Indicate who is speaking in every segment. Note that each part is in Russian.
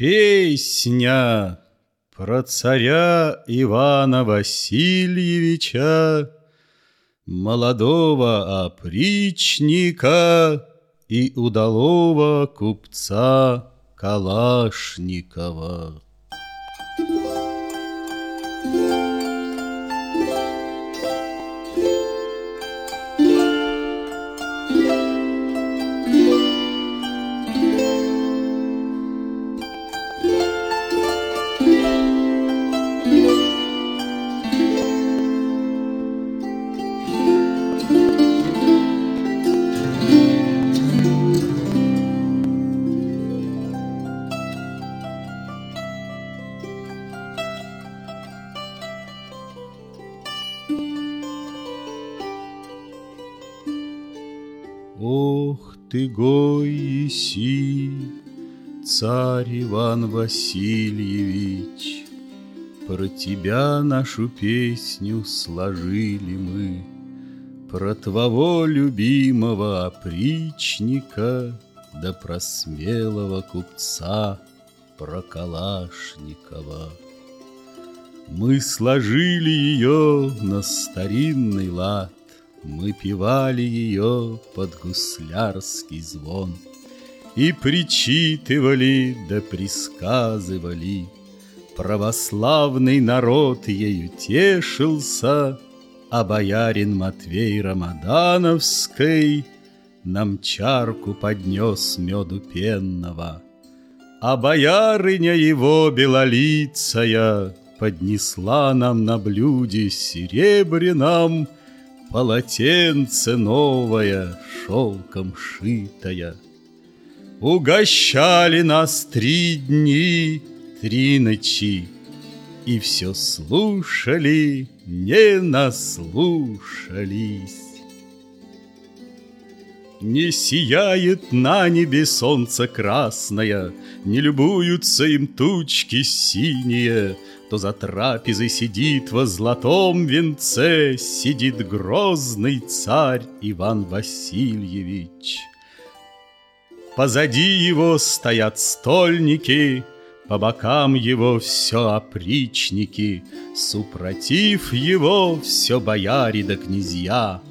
Speaker 1: Песня про царя Ивана Васильевича, Молодого опричника и удалого купца Калашникова. Васильевич, Про тебя нашу песню сложили мы, Про твоего любимого опричника, Да про смелого купца, про Калашникова. Мы сложили ее на старинный лад, мы певали ее под гуслярский звон И причитывали да присказывали. Православный народ ею тешился, А боярин Матвей Рамадановской Нам чарку поднес меду пенного. А боярыня его белолицая Поднесла нам на блюде серебряном — Полотенце новое, шелком шитое. Угощали нас три дни, три ночи, И все слушали, не наслушались. Не сияет на небе солнце красное, Не любуются им тучки синие, То за трапезой сидит во золотом венце, Сидит грозный царь Иван Васильевич. Позади его стоят стольники, По бокам его все опричники, Супротив его все бояре да князья —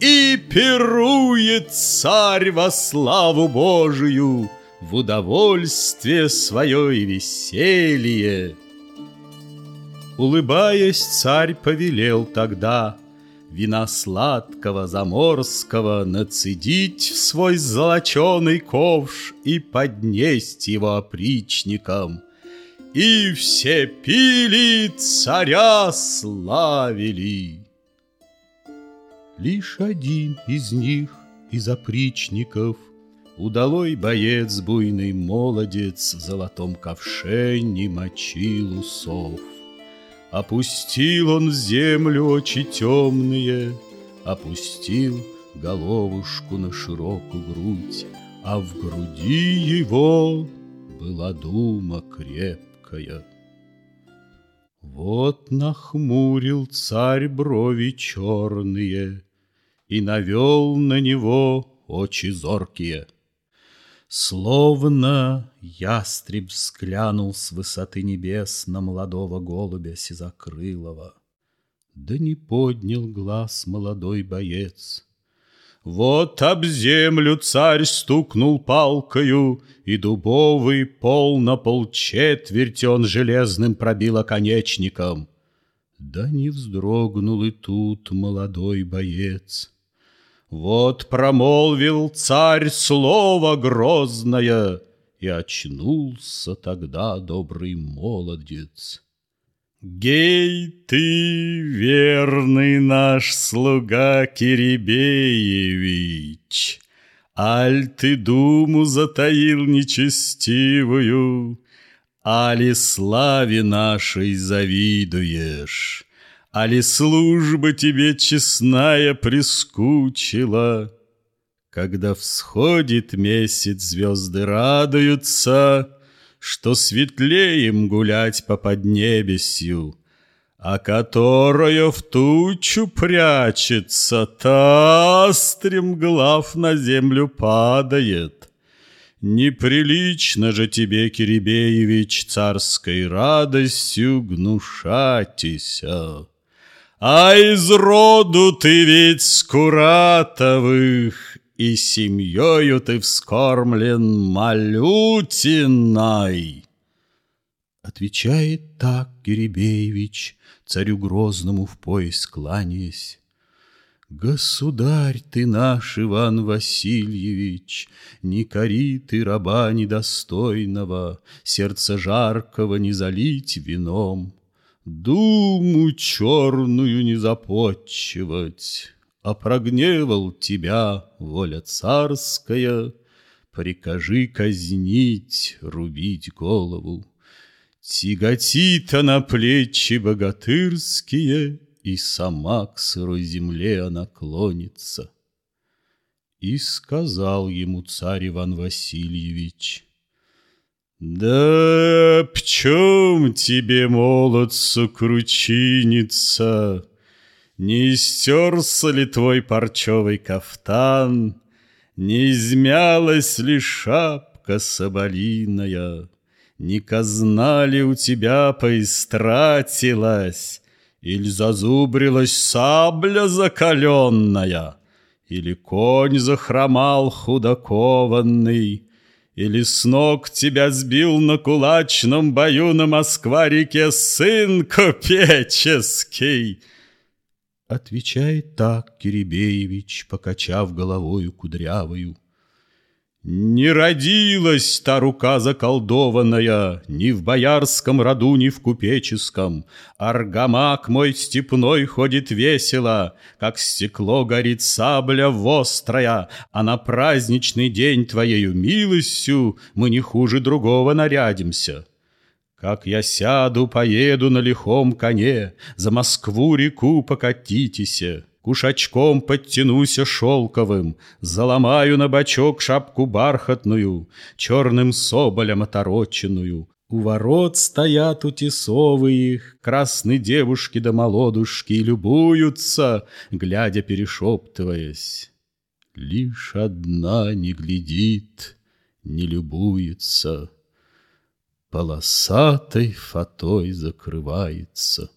Speaker 1: и пирует царь во славу Божию, В удовольствие свое и веселье. Улыбаясь, царь повелел тогда Вина сладкого заморского Нацедить в свой золоченый ковш И поднесть его опричникам. И все пили, царя славили. Лишь один из них, из опричников, Удалой боец, буйный молодец, В золотом ковше не мочил усов. Опустил он в землю очи темные, Опустил головушку на широкую грудь, А в груди его была дума крепкая — вот нахмурил царь брови черные И навел на него очи зоркие. Словно ястреб взглянул с высоты небес На молодого голубя сизокрылого. Да не поднял глаз молодой боец, вот об землю царь стукнул палкою, И дубовый пол на полчетверти он железным пробил оконечником. Да не вздрогнул и тут молодой боец. Вот промолвил царь слово грозное, И очнулся тогда добрый молодец. Гей ты, верный наш слуга Кирибеевич, Аль ты думу затаил нечестивую, Али славе нашей завидуешь, Али служба тебе честная прискучила. Когда всходит месяц, звезды радуются — что светлее им гулять по поднебесью, а которая в тучу прячется, та стремглав на землю падает. Неприлично же тебе, Киребеевич, царской радостью гнушатися. А из роду ты ведь Скуратовых, И семьёю ты вскормлен малютиной. Отвечает так Киребеевич, царю грозному в пояс кланяясь. Государь ты наш, Иван Васильевич, Не кори ты раба недостойного, Сердце жаркого не залить вином, Думу черную не запотчевать, А прогневал тебя воля царская, Прикажи казнить, рубить голову. Тяготит она плечи богатырские, и сама к сырой земле она клонится. И сказал ему царь Иван Васильевич, «Да в чем тебе, молодцу, кручиниться? Не истерся ли твой парчевый кафтан? Не измялась ли шапка соболиная? Не казна ли у тебя поистратилась? Или зазубрилась сабля закаленная, Или конь захромал худокованный, Или с ног тебя сбил на кулачном бою На Москва-реке сын купеческий. Отвечает так Киребеевич, покачав головою кудрявою. Не родилась та рука заколдованная Ни в боярском роду, ни в купеческом. Аргамак мой степной ходит весело, Как стекло горит сабля вострая, А на праздничный день твоею милостью Мы не хуже другого нарядимся. Как я сяду, поеду на лихом коне, За Москву реку покатитеся. Кушачком подтянуся шелковым, Заломаю на бочок шапку бархатную, Черным соболем отороченную. У ворот стоят утесовые, Красные девушки да молодушки Любуются, глядя перешептываясь. Лишь одна не глядит, не любуется, Полосатой фатой закрывается.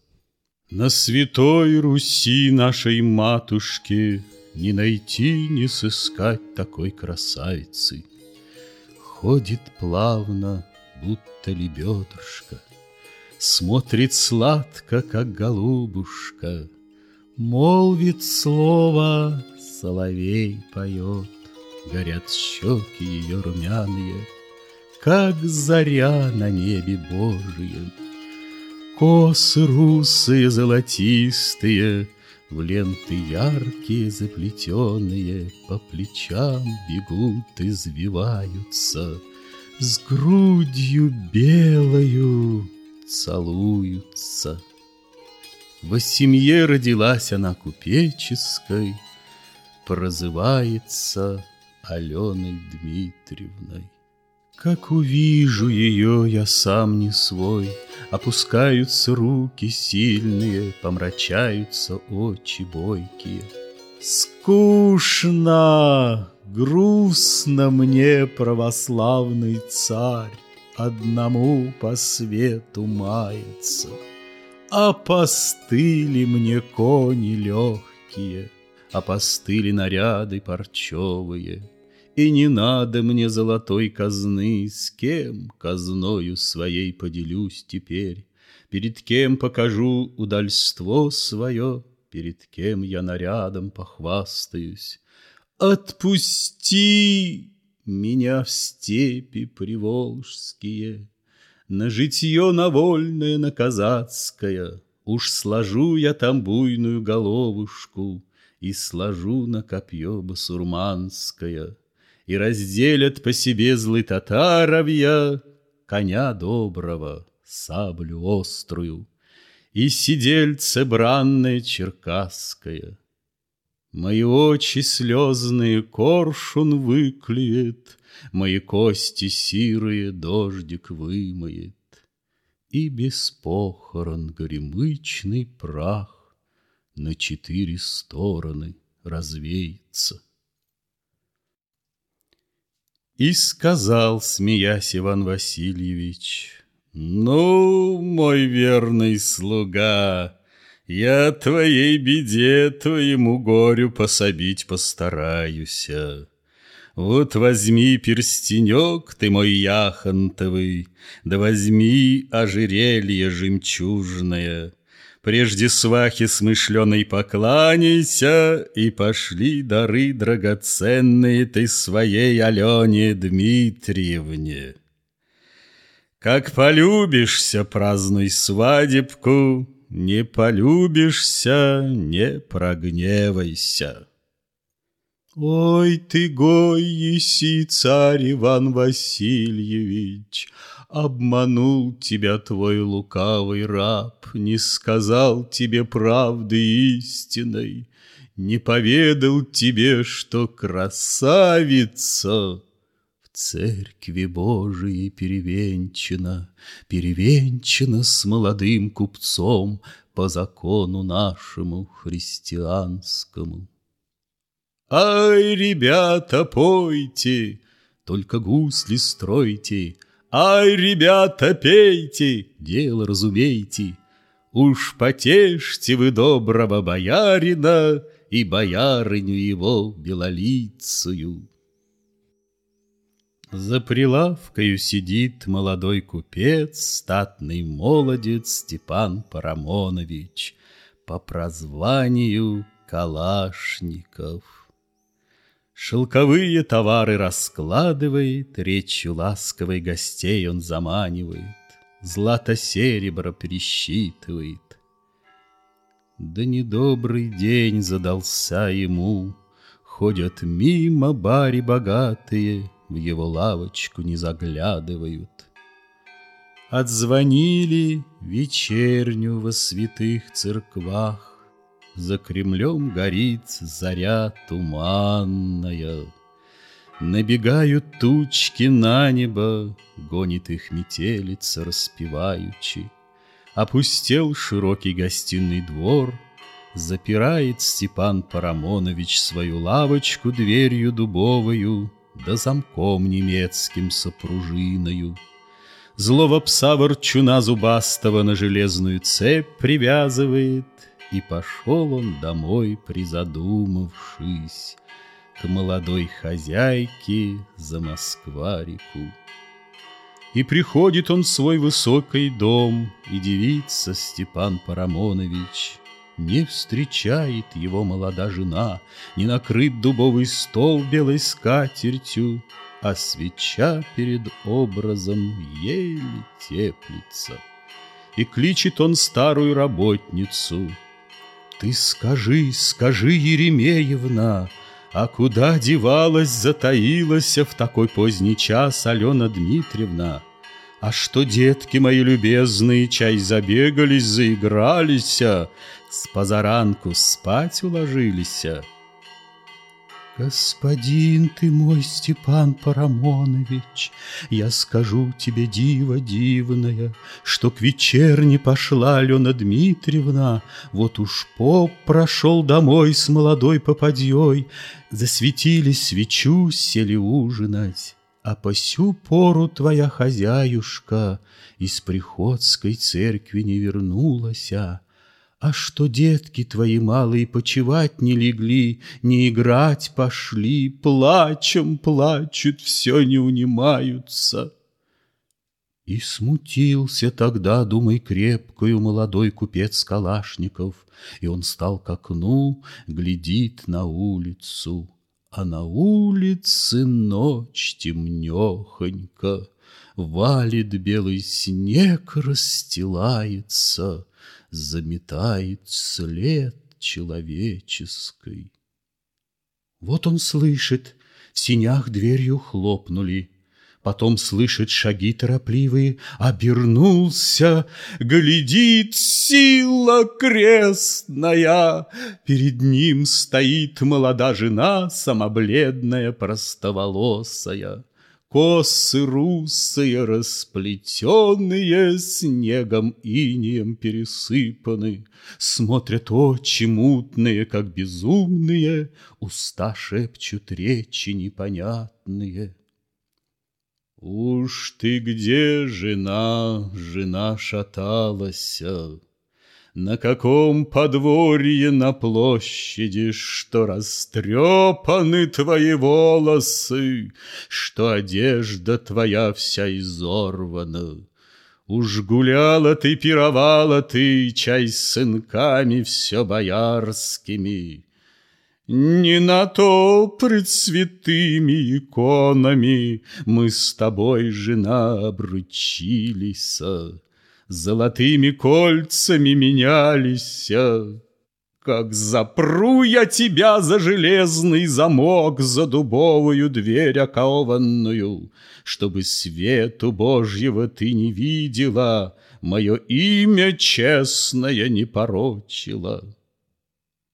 Speaker 1: На святой Руси нашей матушки Не найти, не сыскать такой красавицы. Ходит плавно, будто лебедушка, Смотрит сладко, как голубушка, Молвит слово, соловей поет, Горят щеки ее румяные, Как заря на небе Божием. Косы русые золотистые, В ленты яркие заплетенные По плечам бегут, извиваются, С грудью белою целуются. Во семье родилась она купеческой, Прозывается Аленой Дмитриевной. Как увижу ее, я сам не свой, Опускаются руки сильные, Помрачаются очи бойкие. Скучно, грустно мне, православный царь, Одному по свету мается, Опостыли мне кони легкие, Опостыли наряды парчевые — и не надо мне золотой казны, С кем казною своей поделюсь теперь, Перед кем покажу удальство свое, Перед кем я нарядом похвастаюсь. Отпусти меня в степи приволжские, На житье на вольное, на казацкое, Уж сложу я там буйную головушку И сложу на копье басурманское — и разделят по себе злы татаровья Коня доброго, саблю острую И сидельце бранное черкасское. Мои очи слезные коршун выклюет, Мои кости сирые дождик вымоет, И без похорон горемычный прах На четыре стороны развеется. И сказал, смеясь Иван Васильевич, «Ну, мой верный слуга, я твоей беде, твоему горю пособить постараюсь. Вот возьми перстенек ты мой яхонтовый, Да возьми ожерелье жемчужное, Прежде свахи смышленой покланяйся, И пошли дары драгоценные Ты своей Алене Дмитриевне. Как полюбишься, празднуй свадебку, Не полюбишься, не прогневайся. Ой ты, гой, еси, царь Иван Васильевич, Обманул тебя твой лукавый раб, Не сказал тебе правды истинной, Не поведал тебе, что красавица В церкви Божией перевенчана, Перевенчана с молодым купцом По закону нашему христианскому. Ай, ребята, пойте, только гусли стройте, Ай, ребята, пейте, дело разумейте, Уж потешьте вы доброго боярина И боярыню его белолицую. За прилавкою сидит молодой купец, Статный молодец Степан Парамонович, По прозванию Калашников. Шелковые товары раскладывает, Речью ласковой гостей он заманивает, Злато-серебро пересчитывает. Да недобрый день задался ему, Ходят мимо бари богатые, В его лавочку не заглядывают. Отзвонили вечерню во святых церквах, за Кремлем горит заря туманная. Набегают тучки на небо, Гонит их метелица распеваючи. Опустел широкий гостиный двор, Запирает Степан Парамонович Свою лавочку дверью дубовою, Да замком немецким сопружиною. Злого пса ворчуна зубастого На железную цепь привязывает, и пошел он домой, призадумавшись, К молодой хозяйке за Москва-реку. И приходит он в свой высокий дом, И девица Степан Парамонович Не встречает его молода жена, Не накрыт дубовый стол белой скатертью, А свеча перед образом еле теплится. И кличет он старую работницу — ты скажи, скажи, Еремеевна, А куда девалась, затаилась В такой поздний час Алена Дмитриевна? А что детки мои любезные Чай забегались, заигрались, С позаранку спать уложились? Господин ты мой, Степан Парамонович, Я скажу тебе, дива дивная, Что к вечерне пошла Алена Дмитриевна, Вот уж поп прошел домой с молодой попадьей, Засветили свечу, сели ужинать. А по сю пору твоя хозяюшка Из приходской церкви не вернулася, а что детки твои малые почевать не легли, Не играть пошли, плачем плачут, все не унимаются. И смутился тогда, думай, крепкою молодой купец Калашников, И он стал к окну, глядит на улицу, А на улице ночь темнехонько, Валит белый снег, расстилается — заметает след человеческой. Вот он слышит, в синях дверью хлопнули, Потом слышит шаги торопливые, обернулся, Глядит сила крестная, Перед ним стоит молода жена, Самобледная, простоволосая. Косы русые, расплетенные, Снегом инием пересыпаны, Смотрят очи мутные, как безумные, Уста шепчут речи непонятные. Уж ты где, жена, жена шаталась, На каком подворье на площади, Что растрепаны твои волосы, Что одежда твоя вся изорвана. Уж гуляла ты, пировала ты, Чай с сынками все боярскими, не на то пред святыми иконами Мы с тобой, жена, обручились, Золотыми кольцами менялись. Как запру я тебя за железный замок, За дубовую дверь окованную, Чтобы свету Божьего ты не видела, Мое имя честное не порочило.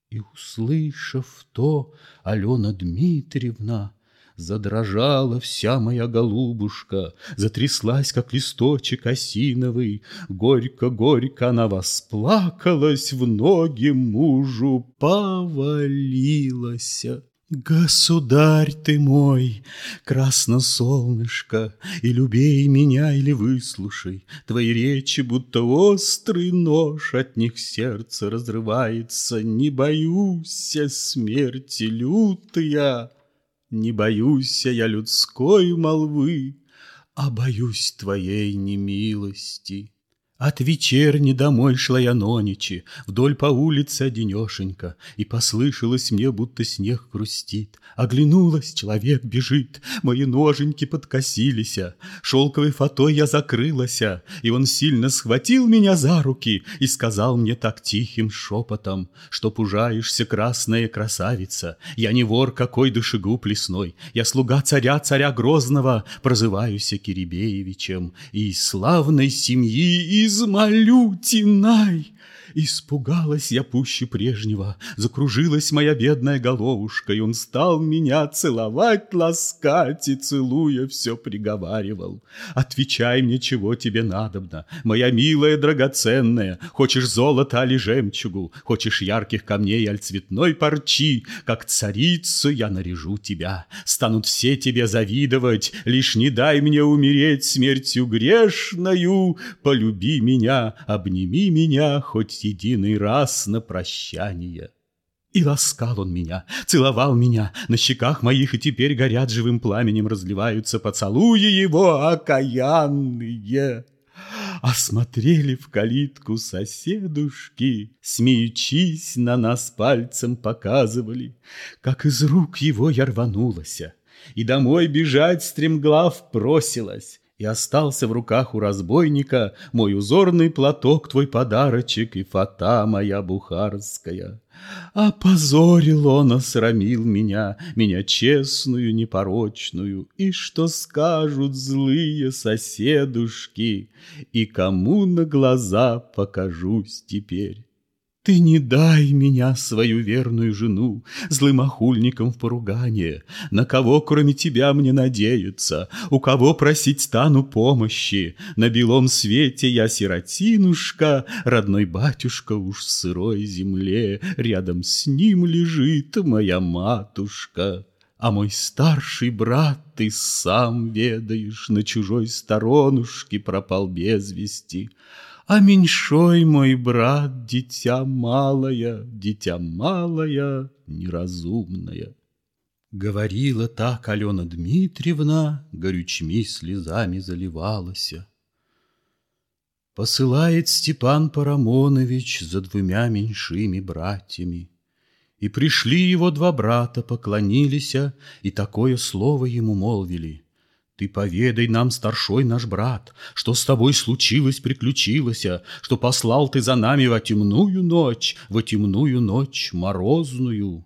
Speaker 1: И, услышав то, Алена Дмитриевна Задрожала вся моя голубушка, Затряслась, как листочек осиновый, Горько-горько она восплакалась, В ноги мужу повалилась. Государь ты мой, красно солнышко, И любей меня или выслушай, Твои речи, будто острый нож, От них сердце разрывается, Не боюсь смерти лютая, Не боюсь я людской молвы, А боюсь твоей немилости. От вечерни домой шла я ноничи, Вдоль по улице одинешенька, И послышалось мне, будто снег грустит. Оглянулась, человек бежит, Мои ноженьки подкосилися, Шелковой фатой я закрылася, И он сильно схватил меня за руки И сказал мне так тихим шепотом, Что пужаешься, красная красавица, Я не вор какой душегуб лесной, Я слуга царя, царя Грозного, Прозываюся Кирибеевичем, И из славной семьи, и измолю, Тинай, Испугалась я пуще прежнего, Закружилась моя бедная головушка, И он стал меня целовать, ласкать, И целуя все приговаривал. Отвечай мне, чего тебе надобно, Моя милая драгоценная, Хочешь золота али жемчугу, Хочешь ярких камней аль цветной парчи, Как царицу я наряжу тебя, Станут все тебе завидовать, Лишь не дай мне умереть смертью грешною, Полюби меня, обними меня, Хоть единый раз на прощание. И ласкал он меня, целовал меня, на щеках моих и теперь горят живым пламенем, разливаются поцелуи его окаянные. Осмотрели в калитку соседушки, Смеючись, на нас пальцем показывали, Как из рук его я рванулась, И домой бежать стремглав просилась. И остался в руках у разбойника Мой узорный платок, твой подарочек И фата моя бухарская. Опозорил он, осрамил меня, Меня честную, непорочную, И что скажут злые соседушки, И кому на глаза покажусь теперь. Ты не дай меня, свою верную жену, Злым охульником в поругание. На кого, кроме тебя, мне надеяться? У кого просить стану помощи? На белом свете я сиротинушка, Родной батюшка уж в сырой земле, Рядом с ним лежит моя матушка. А мой старший брат, ты сам ведаешь, На чужой сторонушке пропал без вести. А меньшой мой брат, дитя малое, дитя малое, неразумное. Говорила так Алена Дмитриевна, горючми слезами заливалась. Посылает Степан Парамонович за двумя меньшими братьями. И пришли его два брата, поклонились, и такое слово ему молвили. Ты поведай нам, старшой наш брат, Что с тобой случилось, приключилось, Что послал ты за нами во темную ночь, Во темную ночь морозную.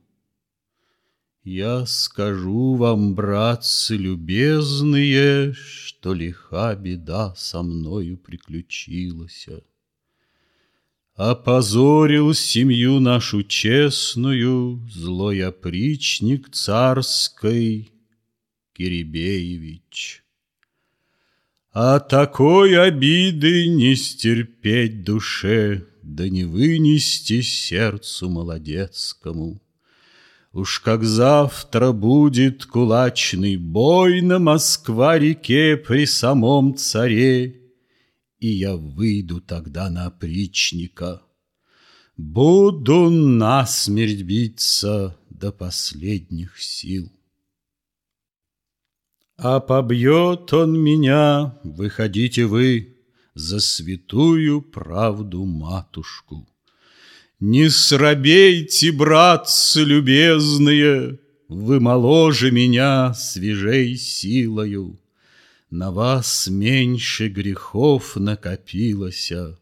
Speaker 1: Я скажу вам, братцы любезные, Что лиха беда со мною приключилась. Опозорил семью нашу честную Злой опричник царской, Кирибеевич. А такой обиды не стерпеть душе, Да не вынести сердцу молодецкому. Уж как завтра будет кулачный бой На Москва-реке при самом царе, И я выйду тогда на опричника. Буду насмерть биться до последних сил. А побьет он меня, выходите вы, За святую правду матушку. Не срабейте, братцы любезные, Вы моложе меня, свежей силою. На вас меньше грехов накопилося,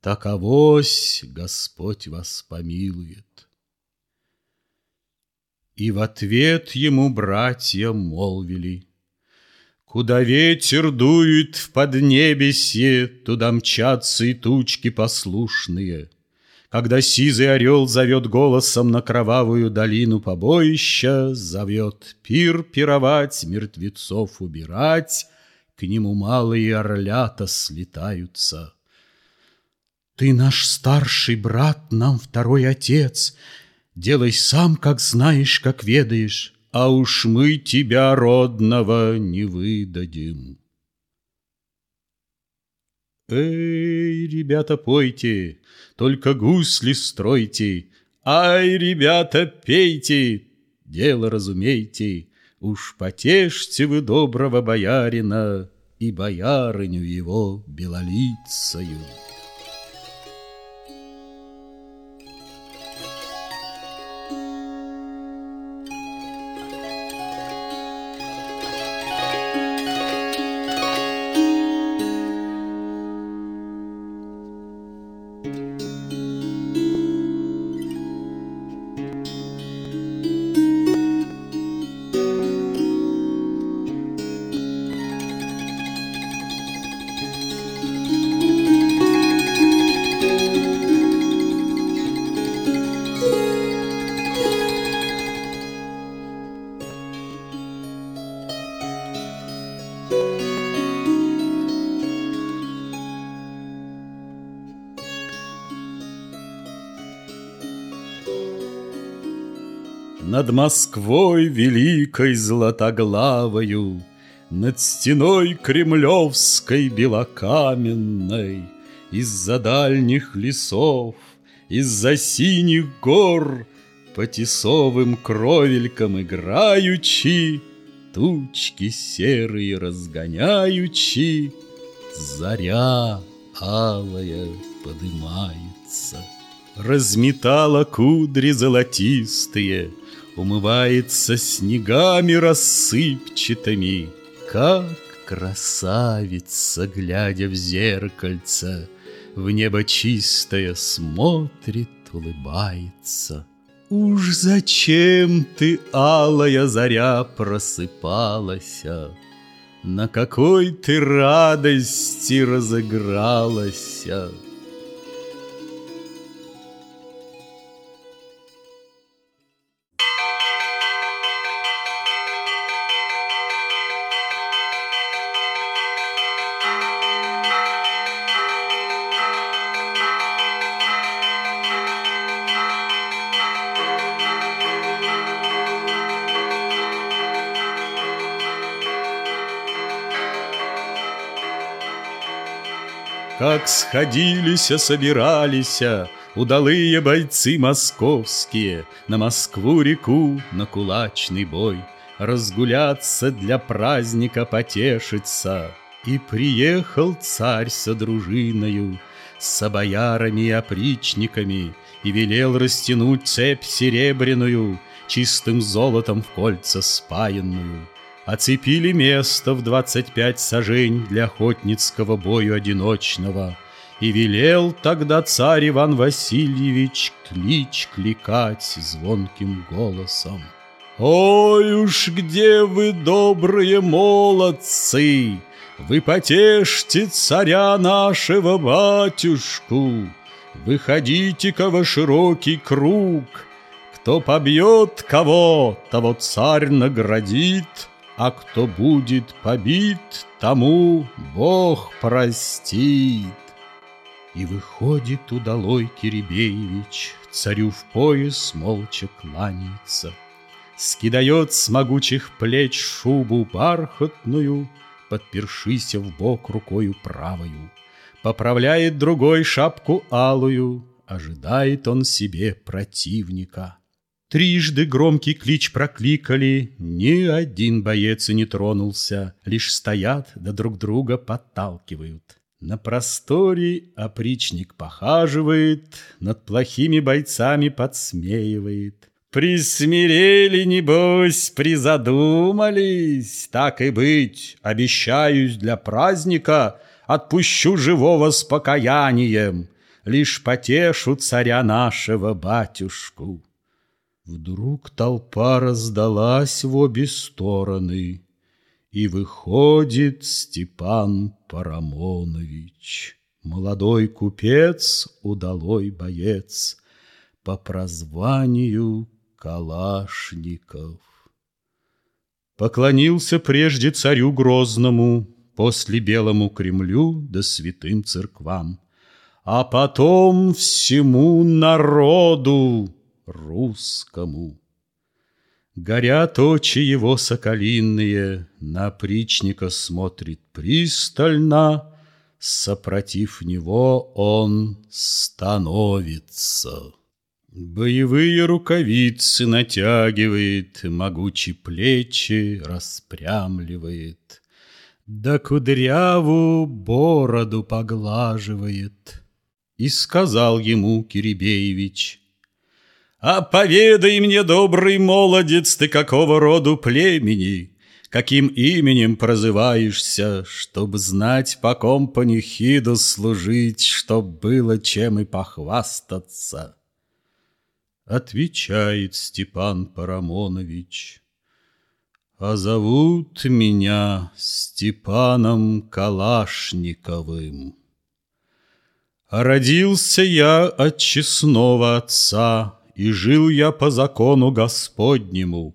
Speaker 1: Таковось Господь вас помилует. И в ответ ему братья молвили, Куда ветер дует в поднебесье, Туда мчатся и тучки послушные — когда сизый орел зовет голосом на кровавую долину побоища, Зовет пир пировать, мертвецов убирать, К нему малые орлята слетаются. Ты наш старший брат, нам второй отец, Делай сам, как знаешь, как ведаешь, А уж мы тебя, родного, не выдадим. Эй, ребята, пойте, только гусли стройте, Ай, ребята, пейте, дело разумейте, Уж потешьте вы доброго боярина И боярыню его белолицаю. Над Москвой великой златоглавою, Над стеной кремлевской белокаменной, Из-за дальних лесов, из-за синих гор, По тесовым кровелькам играючи, Тучки серые разгоняючи, Заря алая подымается. Разметала кудри золотистые — Умывается снегами рассыпчатыми, Как красавица, глядя в зеркальце, В небо чистое смотрит, улыбается. Уж зачем ты, алая заря, просыпалась? На какой ты радости разыгралась? Как сходились, собирались Удалые бойцы московские На Москву-реку, на кулачный бой. Разгуляться для праздника потешиться. И приехал царь со дружиною С боярами и опричниками И велел растянуть цепь серебряную Чистым золотом в кольца спаянную Оцепили место в двадцать пять сажень Для охотницкого бою одиночного, И велел тогда царь Иван Васильевич Клич кликать звонким голосом. «Ой уж где вы, добрые молодцы! Вы потешьте царя нашего батюшку! Выходите-ка во широкий круг! Кто побьет кого, того царь наградит!» А кто будет побит, тому Бог простит. И выходит удалой Киребеевич, Царю в пояс молча кланяется, Скидает с могучих плеч шубу бархатную, Подпершися в бок рукою правою, Поправляет другой шапку алую, Ожидает он себе противника. Трижды громкий клич прокликали, Ни один боец и не тронулся, Лишь стоят да друг друга подталкивают. На просторе опричник похаживает, Над плохими бойцами подсмеивает. Присмирели, небось, призадумались. Так и быть, обещаюсь для праздника Отпущу живого с покаянием, Лишь потешу царя нашего батюшку. Вдруг толпа раздалась в обе стороны, И выходит Степан Парамонович, Молодой купец, удалой боец, По прозванию Калашников. Поклонился прежде царю Грозному, После Белому Кремлю да святым церквам, А потом всему народу русскому. Горят очи его соколиные, На причника смотрит пристально, Сопротив него он становится. Боевые рукавицы натягивает, Могучие плечи распрямливает, Да кудряву бороду поглаживает. И сказал ему Киребеевич, а поведай мне, добрый молодец, ты какого роду племени, Каким именем прозываешься, Чтоб знать, по ком панихиду служить, Чтоб было чем и похвастаться. Отвечает Степан Парамонович, А зовут меня Степаном Калашниковым. Родился я от честного отца, и жил я по закону Господнему.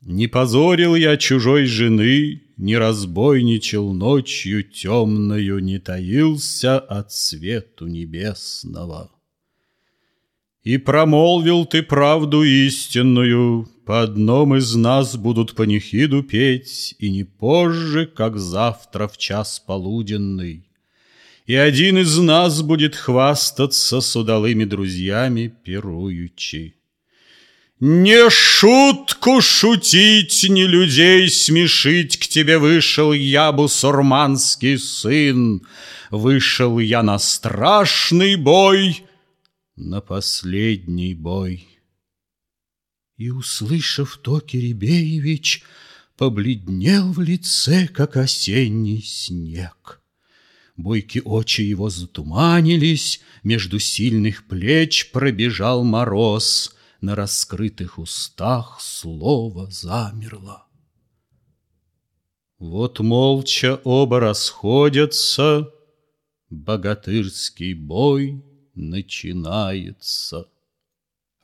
Speaker 1: Не позорил я чужой жены, Не разбойничал ночью темною, Не таился от свету небесного. И промолвил ты правду истинную, По одном из нас будут панихиду петь, И не позже, как завтра в час полуденный. И один из нас будет хвастаться с удалыми друзьями пируючи. Не шутку шутить, не людей смешить, К тебе вышел я, бусурманский сын. Вышел я на страшный бой, На последний бой. И, услышав то, Киребеевич Побледнел в лице, как осенний снег. Бойки очи его затуманились, Между сильных плеч пробежал мороз, На раскрытых устах слово замерло. Вот молча оба расходятся, Богатырский бой начинается.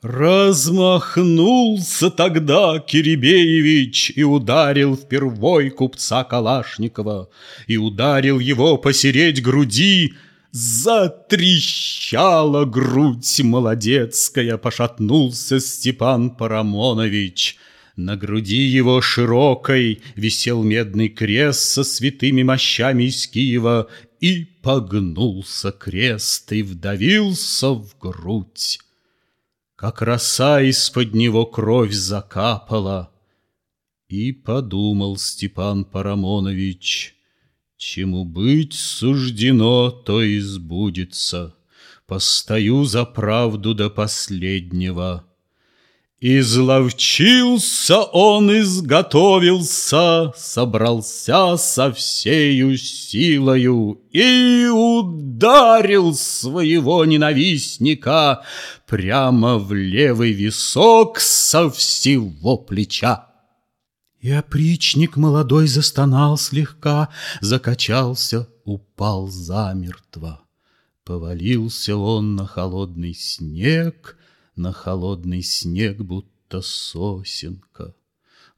Speaker 1: Размахнулся тогда Киребеевич и ударил впервой купца Калашникова, и ударил его посереть груди, Затрещала грудь молодецкая, пошатнулся Степан Парамонович. На груди его широкой висел медный крест со святыми мощами из Киева, и погнулся крест и вдавился в грудь. Как роса из-под него кровь закапала. И подумал Степан Парамонович, Чему быть суждено, то и сбудется. Постою за правду до последнего. Изловчился он, изготовился, Собрался со всею силою И ударил своего ненавистника Прямо в левый висок со всего плеча. И опричник молодой застонал слегка, Закачался, упал замертво. Повалился он на холодный снег, на холодный снег, будто сосенка,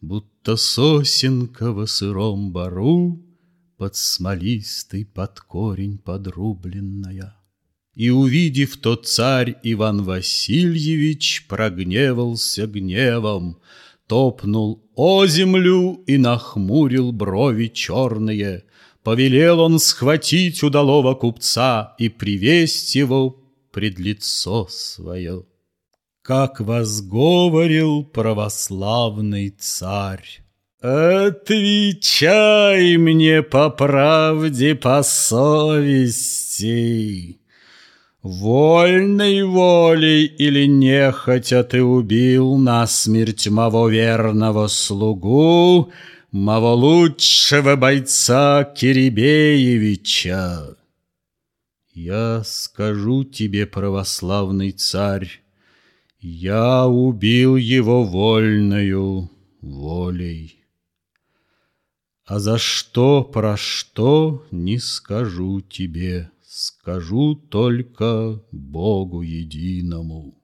Speaker 1: Будто сосенка во сыром бару, Под смолистый, под корень подрубленная. И, увидев то царь Иван Васильевич, прогневался гневом, Топнул о землю и нахмурил брови черные. Повелел он схватить удалого купца И привесть его пред лицо свое. Как возговорил православный царь. Отвечай мне по правде, по совести. Вольной волей или нехотя ты убил на смерть моего верного слугу, моего лучшего бойца Кирибеевича. Я скажу тебе, православный царь, я убил его вольною волей. А за что, про что, не скажу тебе, Скажу только Богу единому.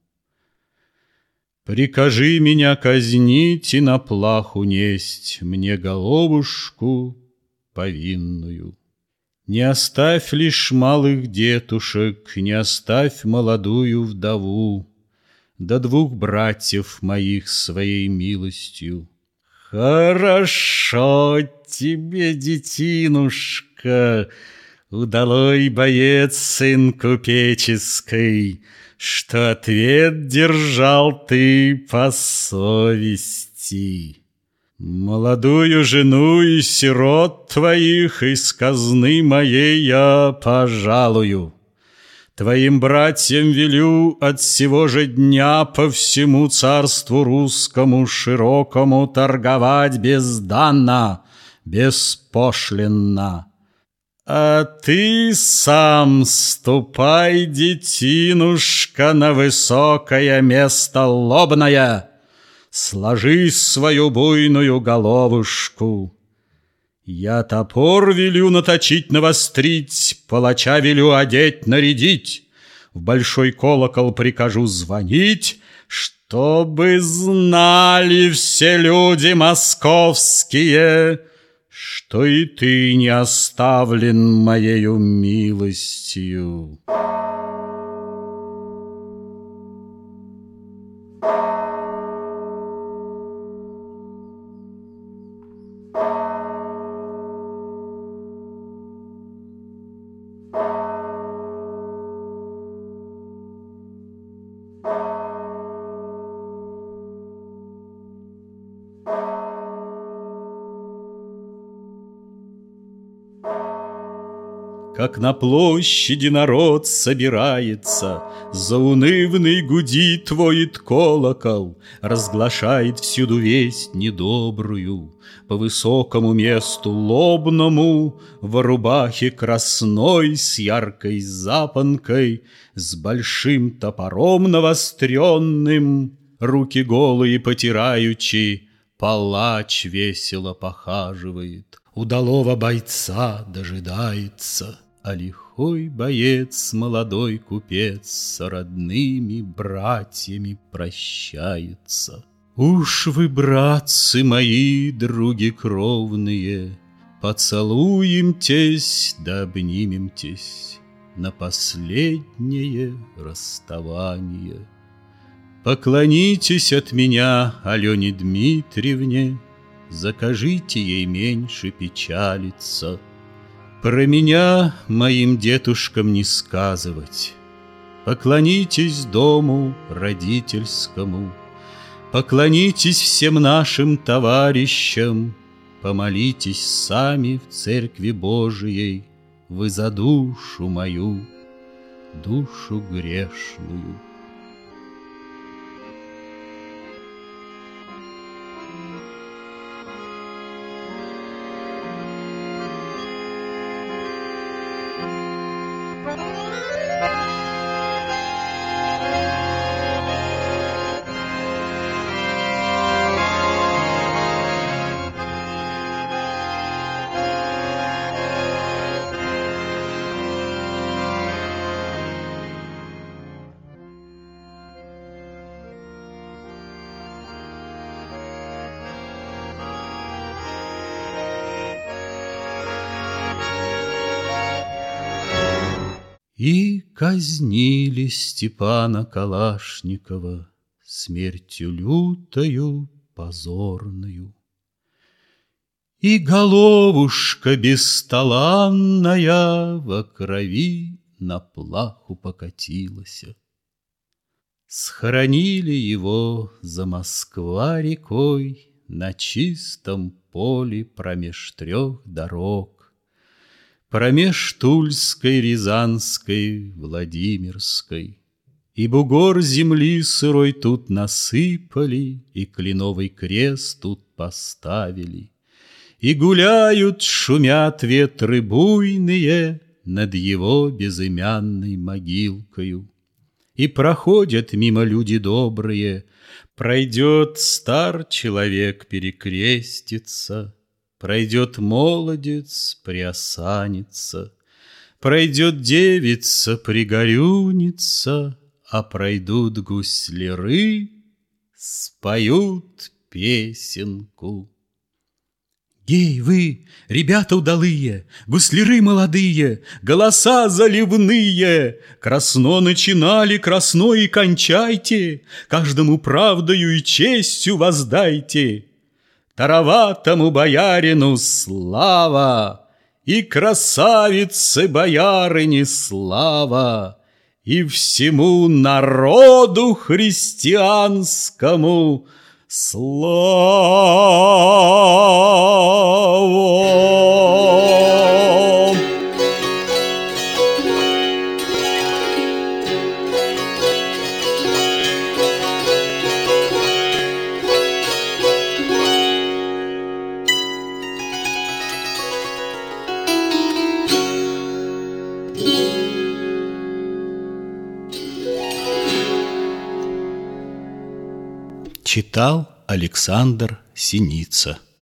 Speaker 1: Прикажи меня казнить и на плаху несть Мне головушку повинную. Не оставь лишь малых детушек, Не оставь молодую вдову, До двух братьев моих своей милостью. Хорошо тебе, детинушка, Удалой боец сын купеческой, Что ответ держал ты по совести. Молодую жену и сирот твоих Из казны моей я пожалую. Твоим братьям велю от сего же дня По всему царству русскому широкому Торговать безданно, беспошлинно. А ты сам ступай, детинушка, на высокое место лобное, Сложи свою буйную головушку. Я топор велю наточить, навострить, Палача велю одеть, нарядить, В большой колокол прикажу звонить, Чтобы знали все люди московские, что и ты не оставлен моею милостью. Как на площади народ собирается, Заунывный гудит воет колокол, Разглашает всюду весть недобрую. По высокому месту лобному, В рубахе красной с яркой запонкой, С большим топором навостренным, Руки голые потираючи, Палач весело похаживает, Удалого бойца дожидается. А лихой боец, молодой купец С родными братьями прощается. Уж вы, братцы мои, други кровные, Поцелуемтесь да обнимемтесь На последнее расставание. Поклонитесь от меня Алене Дмитриевне, Закажите ей меньше печалиться — про меня моим детушкам не сказывать. Поклонитесь дому родительскому, Поклонитесь всем нашим товарищам, Помолитесь сами в Церкви Божией, Вы за душу мою, душу грешную. И казнили Степана Калашникова Смертью лютою, позорную. И головушка бесталанная Во крови на плаху покатилась. Схоронили его за Москва рекой На чистом поле промеж трех дорог, Промеж Тульской, Рязанской, Владимирской. И бугор земли сырой тут насыпали, И кленовый крест тут поставили. И гуляют, шумят ветры буйные Над его безымянной могилкою. И проходят мимо люди добрые, Пройдет стар человек, перекрестится, Пройдет молодец, приосанится, Пройдет девица, пригорюнится, А пройдут гусляры, споют песенку.
Speaker 2: Гей, вы, ребята удалые, гусляры молодые, Голоса заливные, Красно начинали, красно и кончайте, Каждому правдою и честью воздайте. Тароватому боярину слава, И красавице боярыне слава, И всему народу христианскому — слава.
Speaker 1: Читал Александр Синица